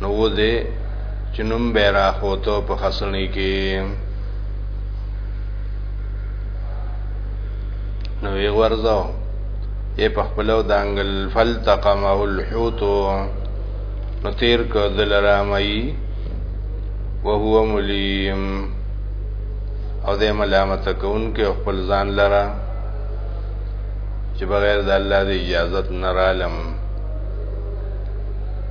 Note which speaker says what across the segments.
Speaker 1: نو وځي چې نوم به راخوته په خسنې کې نو یې ورځو یې په خپل دانګل فلتقمه الحوت نو تیر کو دلرامي وهو ملیم او د ملامت کوونکې خپل ځان لره چې بغیر د الله د اجازت نه رالم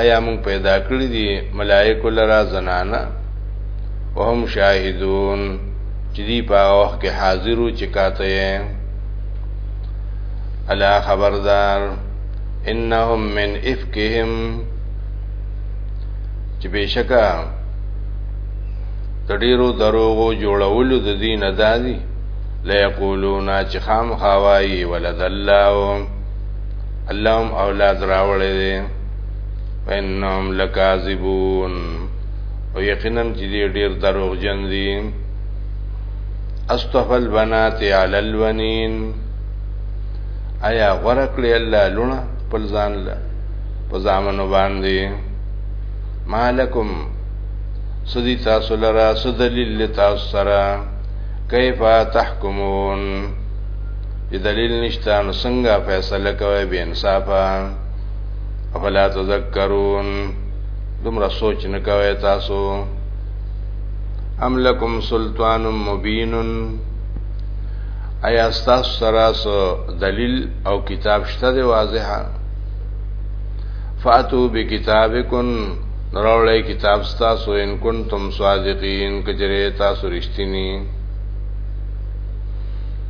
Speaker 1: ایا موږ پیدا کړی دي ملائکه لرا زنانا وهم شاهدون چې دی په وخت کې حاضرو چې کاته یې الا خبردار انهم من افکهم چې بشکا تډیرو دروغو جوړولو د دین دادی لا یقولون چې خام خوای ولد الله الله هم اولاد راوړی دی وانهم لکاذبون او یقینا چې دې ډیر دروغجن دي استفل بنات علی الونین آیا غره کړی الله لونه خپل ځان له په ځامنو باندې مالکم سدی تاسو لرا سدلیل تاسو سره کیف تحکمون چې دلیل نشته نو څنګه فیصله کوي به انصافا افلا تذکرون دومره سوچ نه کوي تاسو ام لکم سلطان مبین ایا تاسو سره سو دلیل او کتاب شته دی واضحه فاتو بکتابکن نراولی کتاب ستاسو ان کنتم صادقین کجره تاسو رشتینی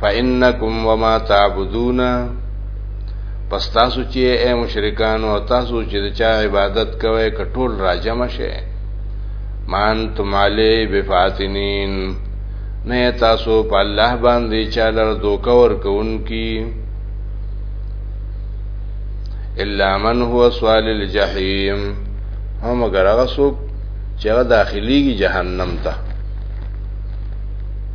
Speaker 1: فانکم وما تعبدون پس تاسو چې اے مشرکان او تاسو چې د چا عبادت کوئ کټول راجم شئ مان تم علی بفاتنین نه تاسو په الله باندې چالر دوکا ور کوونکی الا من هو سوال الجحیم هم اگر هغه څوک چې هغه داخليږي جهنم ته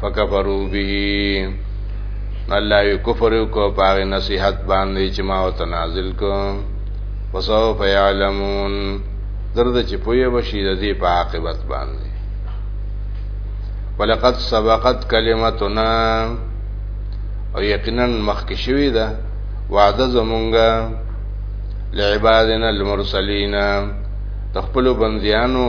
Speaker 1: فکفروا به الله یو کفر کو پاره نصیحت باندې چې ما او تنازل کو وسوف يعلمون درد چې پوی بشي د دې په عاقبت باندې ولقد سبقت کلمتنا او یقینا مخکې شوی ده وعده زمونږه لعبادنا المرسلین تخپل بندیانو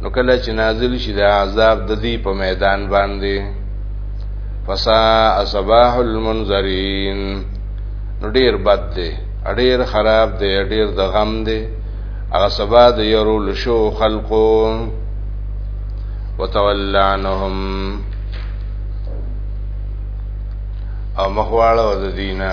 Speaker 1: نو کله چې نازل شي د عذاب د دې په میدان باندې فسا صباح المنذرین نو ډیر بد دی ډیر خراب دی ډیر د غم دی هغه سبا د یرو لشو خلقو وتولعنهم او مخواړه د دینه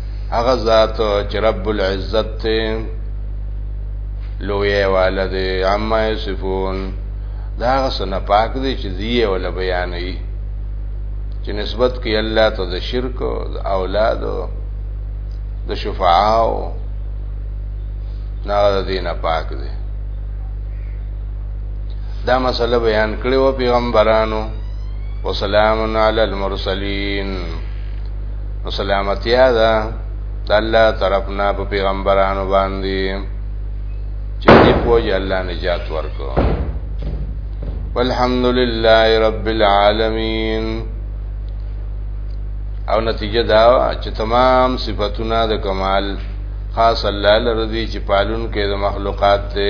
Speaker 1: هغه ذات چې رب العزت ته لوی والا دی عما یصفون دا هغه سن پاک دی چې دی ول بیانې چې نسبت کوي الله ته د شرک او د اولاد د شفاعه او نه د دینه پاک دی دا مسله بیان کړې و پیغمبرانو وسلام علی المرسلین نو سلامتیا ده د الله طرفنا په پیغمبرانو باندې چې دې پوجي الله نجات ورکو والحمد لله رب العالمین او نتیجه دا چې تمام صفاتونه د کمال خاص الله لرضی چې پالون کې د مخلوقات ته